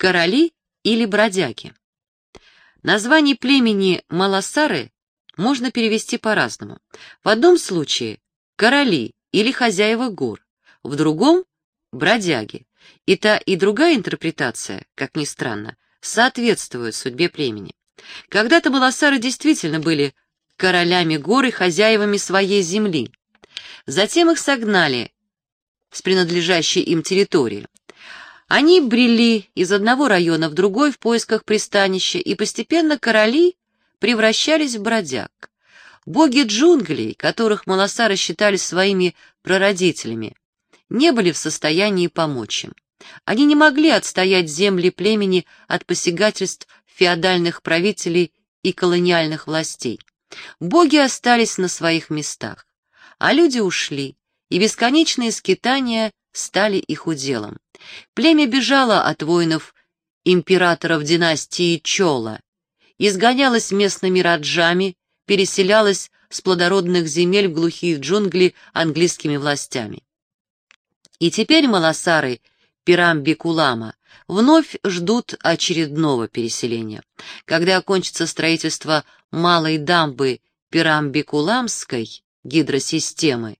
короли или бродяги. Название племени Маласары можно перевести по-разному. В одном случае короли или хозяева гор, в другом — бродяги. И та, и другая интерпретация, как ни странно, соответствуют судьбе племени. Когда-то Маласары действительно были королями гор и хозяевами своей земли. Затем их согнали с принадлежащей им территории. Они брели из одного района в другой в поисках пристанища, и постепенно короли превращались в бродяг. Боги джунглей, которых Маласары считали своими прародителями, не были в состоянии помочь им. Они не могли отстоять земли племени от посягательств феодальных правителей и колониальных властей. Боги остались на своих местах, а люди ушли, и бесконечные скитания стали их уделом. Племя бежало от воинов императоров династии Чола, изгонялось местными раджами, переселялось с плодородных земель в глухие джунгли английскими властями. И теперь малосары Пирамби-Кулама вновь ждут очередного переселения. Когда окончится строительство малой дамбы Пирамби-Куламской гидросистемы,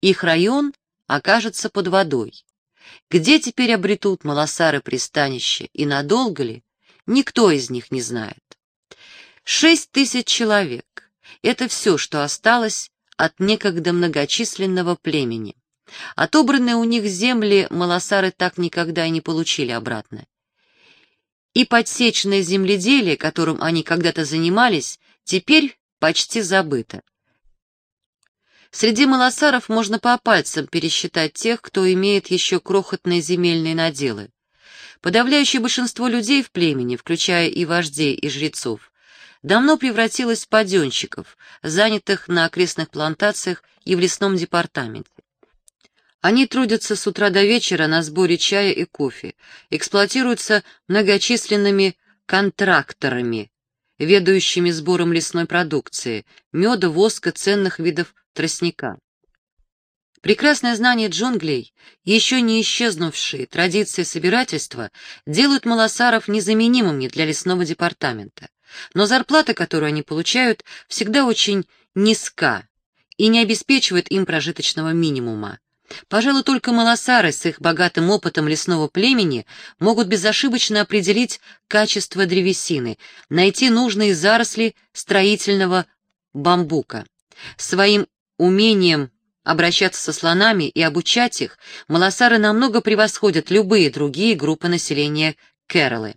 их район окажется под водой. Где теперь обретут малосары пристанище и надолго ли, никто из них не знает. Шесть тысяч человек — это все, что осталось от некогда многочисленного племени. Отобранные у них земли малосары так никогда и не получили обратно. И подсечное земледелие, которым они когда-то занимались, теперь почти забыто. Среди малосаров можно по пальцам пересчитать тех, кто имеет еще крохотные земельные наделы. Подавляющее большинство людей в племени, включая и вождей, и жрецов, давно превратилось в паденщиков, занятых на окрестных плантациях и в лесном департаменте. Они трудятся с утра до вечера на сборе чая и кофе, эксплуатируются многочисленными контракторами, ведающими сбором лесной продукции, меда, воска, ценных видов тростника. Прекрасное знание джунглей, еще не исчезнувшие традиции собирательства, делают малосаров незаменимыми для лесного департамента. Но зарплата, которую они получают, всегда очень низка и не обеспечивает им прожиточного минимума. Пожалуй, только малосары с их богатым опытом лесного племени могут безошибочно определить качество древесины, найти нужные заросли строительного бамбука. Своим умением обращаться со слонами и обучать их, малосары намного превосходят любые другие группы населения Кэролы.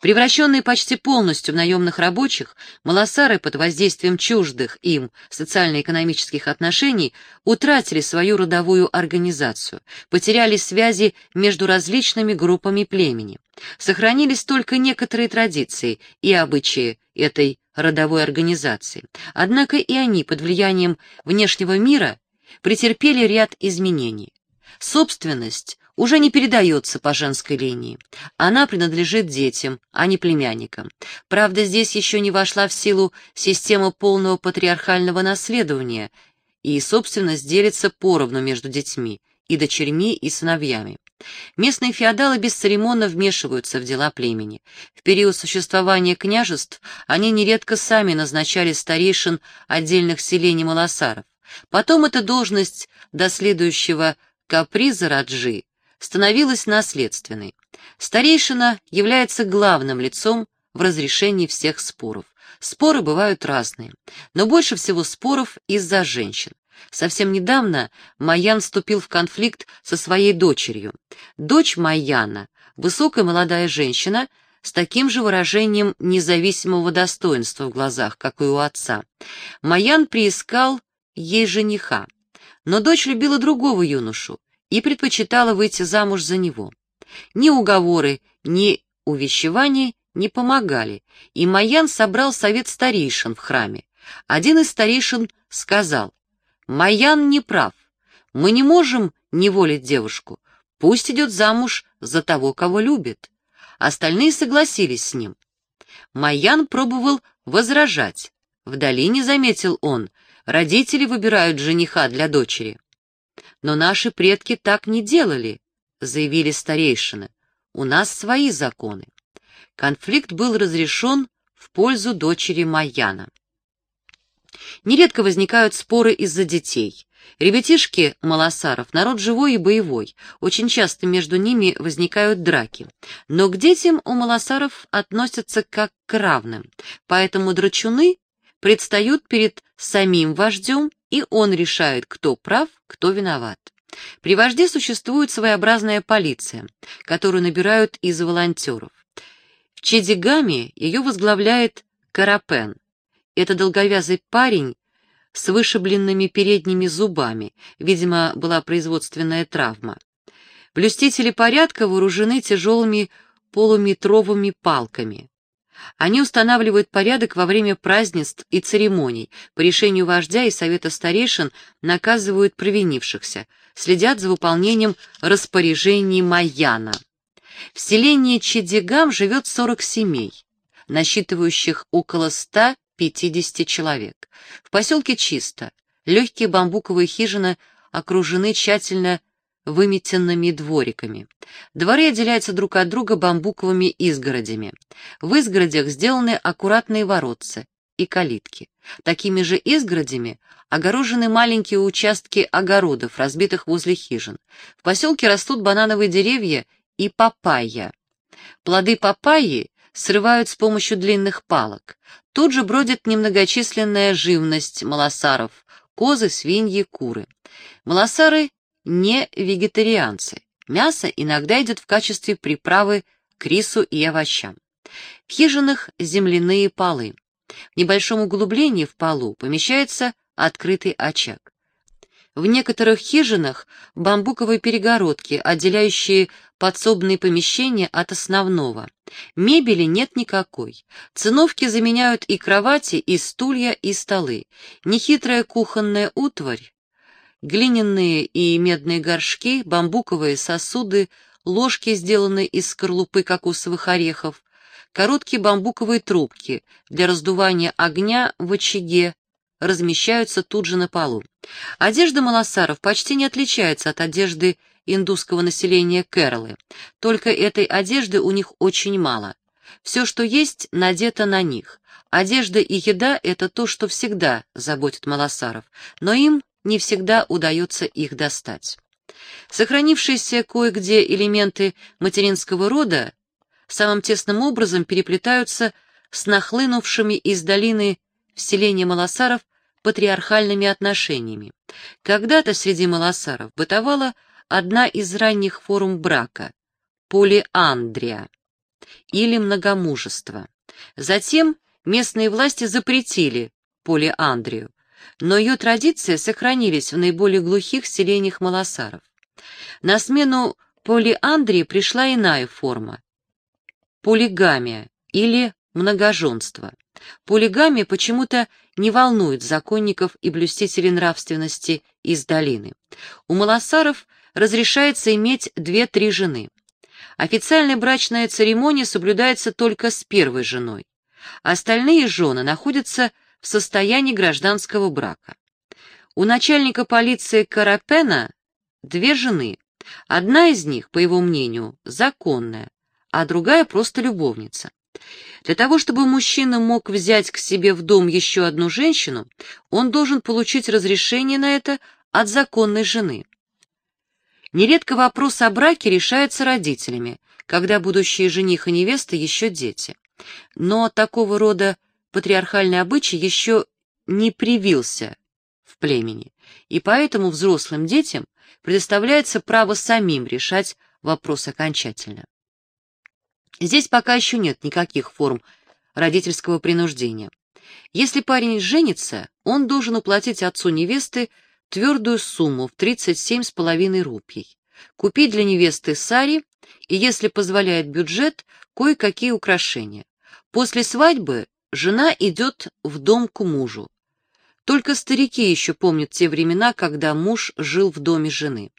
Превращенные почти полностью в наемных рабочих, малосары под воздействием чуждых им социально-экономических отношений утратили свою родовую организацию, потеряли связи между различными группами племени. Сохранились только некоторые традиции и обычаи этой родовой организации. Однако и они под влиянием внешнего мира претерпели ряд изменений. Собственность уже не передается по женской линии. Она принадлежит детям, а не племянникам. Правда, здесь еще не вошла в силу система полного патриархального наследования, и собственность делится поровну между детьми, и дочерьми, и сыновьями. Местные феодалы бесцеремонно вмешиваются в дела племени. В период существования княжеств они нередко сами назначали старейшин отдельных селений малосаров. Потом эта должность до следующего каприза Раджи становилась наследственной. Старейшина является главным лицом в разрешении всех споров. Споры бывают разные, но больше всего споров из-за женщин. Совсем недавно Майян вступил в конфликт со своей дочерью. Дочь Майяна, высокая молодая женщина, с таким же выражением независимого достоинства в глазах, как и у отца. Майян приискал ей жениха, но дочь любила другого юношу и предпочитала выйти замуж за него. Ни уговоры, ни увещевания не помогали, и Майян собрал совет старейшин в храме. Один из старейшин сказал, Маян не прав. Мы не можем неволить девушку. Пусть идет замуж за того, кого любит. Остальные согласились с ним. Маян пробовал возражать. В долине, заметил он, родители выбирают жениха для дочери. Но наши предки так не делали, заявили старейшины. у нас свои законы. Конфликт был разрешен в пользу дочери Майяна. Нередко возникают споры из-за детей. Ребятишки малосаров – народ живой и боевой, очень часто между ними возникают драки. Но к детям у малосаров относятся как к равным, поэтому драчуны предстают перед самим вождем, и он решает, кто прав, кто виноват. При вожде существует своеобразная полиция, которую набирают из волонтеров. В Чедигаме ее возглавляет Карапен. Это долговязый парень с вышибленными передними зубами, видимо, была производственная травма. Блюстители порядка вооружены тяжелыми полуметровыми палками. Они устанавливают порядок во время празднеств и церемоний, по решению вождя и совета старейшин наказывают провинившихся, следят за выполнением распоряжений Майяна. В селении Чедигам живет 40 семей, насчитывающих около 150 человек. В поселке чисто, легкие бамбуковые хижины окружены тщательно выметенными двориками. Дворы отделяются друг от друга бамбуковыми изгородями. В изгородях сделаны аккуратные воротцы и калитки. Такими же изгородями огорожены маленькие участки огородов, разбитых возле хижин. В поселке растут банановые деревья и папайя. Плоды папайи срывают с помощью длинных палок. Тут же бродит немногочисленная живность малосаров, козы, свиньи, куры. Малосары не вегетарианцы. Мясо иногда идет в качестве приправы к рису и овощам. В хижинах земляные полы. В небольшом углублении в полу помещается открытый очаг. В некоторых хижинах бамбуковые перегородки, отделяющие подсобные помещения от основного. Мебели нет никакой. Циновки заменяют и кровати, и стулья, и столы. Нехитрая кухонная утварь, глиняные и медные горшки, бамбуковые сосуды, ложки, сделанные из скорлупы кокосовых орехов, короткие бамбуковые трубки для раздувания огня в очаге размещаются тут же на полу. Одежда малосаров почти не отличается от одежды индусского населения Кэролы, только этой одежды у них очень мало. Все, что есть, надето на них. Одежда и еда — это то, что всегда заботит малосаров, но им не всегда удается их достать. Сохранившиеся кое-где элементы материнского рода самым тесным образом переплетаются с нахлынувшими из долины вселения малосаров патриархальными отношениями. Когда-то среди малосаров бытовала одна из ранних форм брака – полиандрия или многомужество. Затем местные власти запретили полиандрию, но ее традиции сохранились в наиболее глухих селениях малосаров. На смену полиандрии пришла иная форма – полигамия или многоженство. Полигамия почему-то не волнует законников и блюстителей нравственности из долины. У малосаров разрешается иметь две-три жены. Официальная брачная церемония соблюдается только с первой женой. Остальные жены находятся в состоянии гражданского брака. У начальника полиции Карапена две жены. Одна из них, по его мнению, законная, а другая просто любовница. Для того, чтобы мужчина мог взять к себе в дом еще одну женщину, он должен получить разрешение на это от законной жены. Нередко вопрос о браке решается родителями, когда будущие жених и невеста еще дети. Но такого рода патриархальный обычай еще не привился в племени, и поэтому взрослым детям предоставляется право самим решать вопрос окончательно. Здесь пока еще нет никаких форм родительского принуждения. Если парень женится, он должен уплатить отцу невесты твердую сумму в 37,5 рупий, купить для невесты сари и, если позволяет бюджет, кое-какие украшения. После свадьбы Жена идет в дом к мужу. Только старики еще помнят те времена, когда муж жил в доме жены.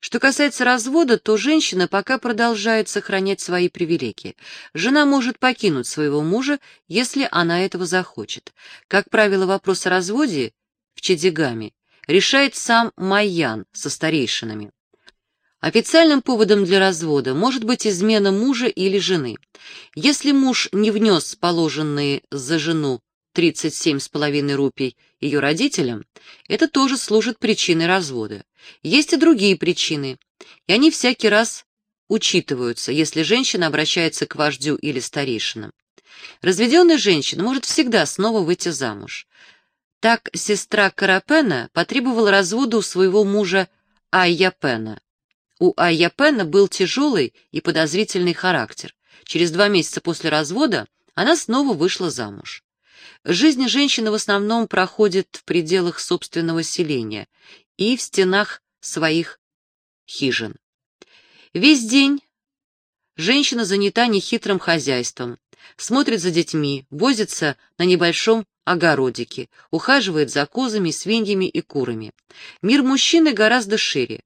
Что касается развода, то женщина пока продолжает сохранять свои привилегии. Жена может покинуть своего мужа, если она этого захочет. Как правило, вопрос о разводе в Чедигаме решает сам Майян со старейшинами. Официальным поводом для развода может быть измена мужа или жены. Если муж не внес положенные за жену 37,5 рупий ее родителям, это тоже служит причиной развода. Есть и другие причины, и они всякий раз учитываются, если женщина обращается к вождю или старейшинам. Разведенная женщина может всегда снова выйти замуж. Так сестра Карапена потребовала развода у своего мужа Айяпена. У Айяпена был тяжелый и подозрительный характер. Через два месяца после развода она снова вышла замуж. Жизнь женщины в основном проходит в пределах собственного селения и в стенах своих хижин. Весь день женщина занята нехитрым хозяйством, смотрит за детьми, возится на небольшом огородике, ухаживает за козами, свиньями и курами. Мир мужчины гораздо шире.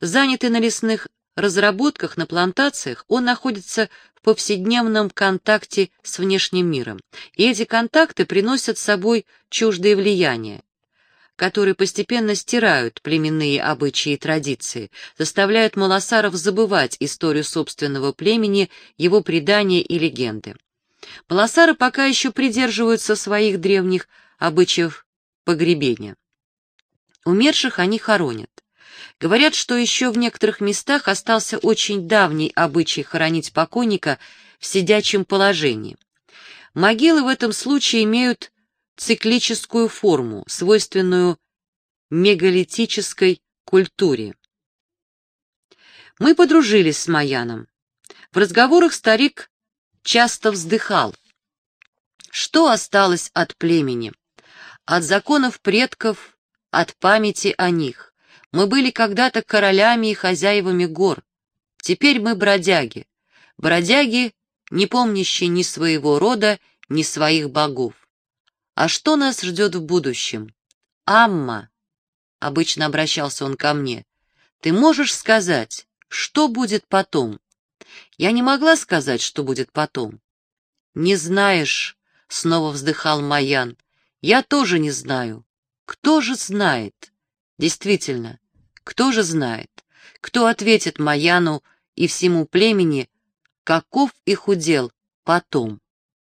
Занятый на лесных разработках на плантациях, он находится в повседневном контакте с внешним миром, и эти контакты приносят с собой чуждые влияния, которые постепенно стирают племенные обычаи и традиции, заставляют малосаров забывать историю собственного племени, его предания и легенды. Малосары пока еще придерживаются своих древних обычаев погребения. Умерших они хоронят. Говорят, что еще в некоторых местах остался очень давний обычай хоронить покойника в сидячем положении. Могилы в этом случае имеют циклическую форму, свойственную мегалитической культуре. Мы подружились с Маяном. В разговорах старик часто вздыхал. Что осталось от племени? От законов предков, от памяти о них. Мы были когда-то королями и хозяевами гор. Теперь мы бродяги. Бродяги, не помнящие ни своего рода, ни своих богов. А что нас ждет в будущем? Амма, обычно обращался он ко мне, ты можешь сказать, что будет потом? Я не могла сказать, что будет потом. Не знаешь, снова вздыхал Маян. Я тоже не знаю. Кто же знает? Действительно, кто же знает, кто ответит Маяну и всему племени, каков их удел потом?